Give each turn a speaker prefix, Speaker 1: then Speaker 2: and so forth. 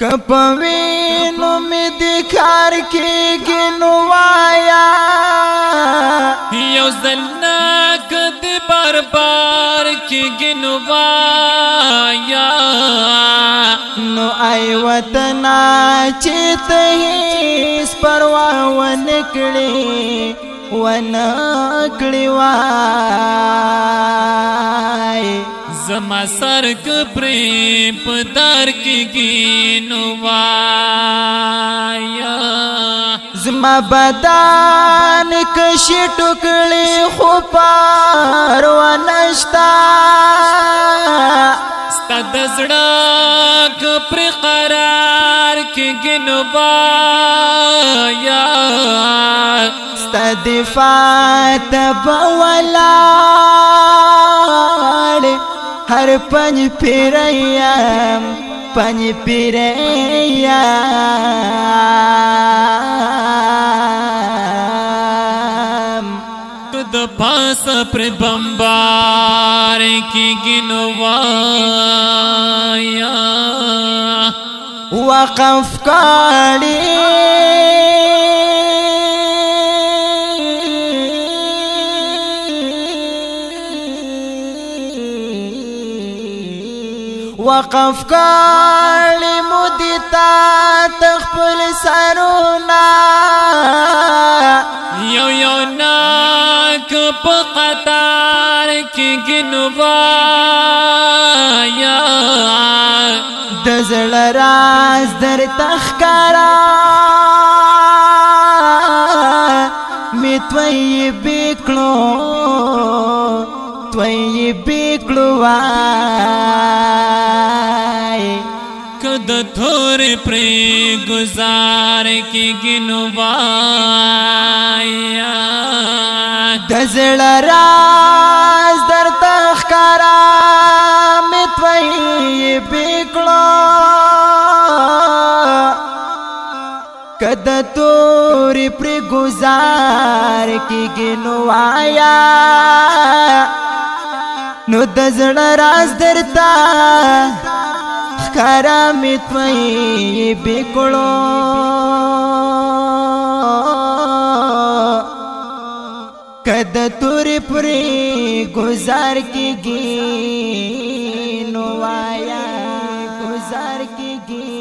Speaker 1: کپوینو می دکھار کی گنوایا۔
Speaker 2: یو زلناک دی بار بار کی گنوایا۔
Speaker 1: نو ای وطنا چیت هیس پروا ونکړي ونکړي وای
Speaker 2: زما سرک پری پدار کی گنوایا
Speaker 1: زما بدن کشي ټوکړي خو پار ونشتا.
Speaker 2: ستد زړه پر قرار کی گنوایا
Speaker 1: استدفات بولاړ هر پنج پیریم پنج پیریم
Speaker 2: د پاس پر بمبار کی گنوایا
Speaker 1: وقف کړي وقف کړي مدتا تخپل سرونا
Speaker 2: یو یو ناک په قطار کی گنوایا
Speaker 1: د زړه راز در تخکارا می توي بیکلو توي بیکلو وای
Speaker 2: کد تھور پر گزار کی گنوایا
Speaker 1: د راز در تخکارا می توي بیکلو کد تور پر گزار کی گنوایا نو د زړه راز درتا خرا می توئی بکڑو کد تور پری گزار کی گی نوایا گزار کی گی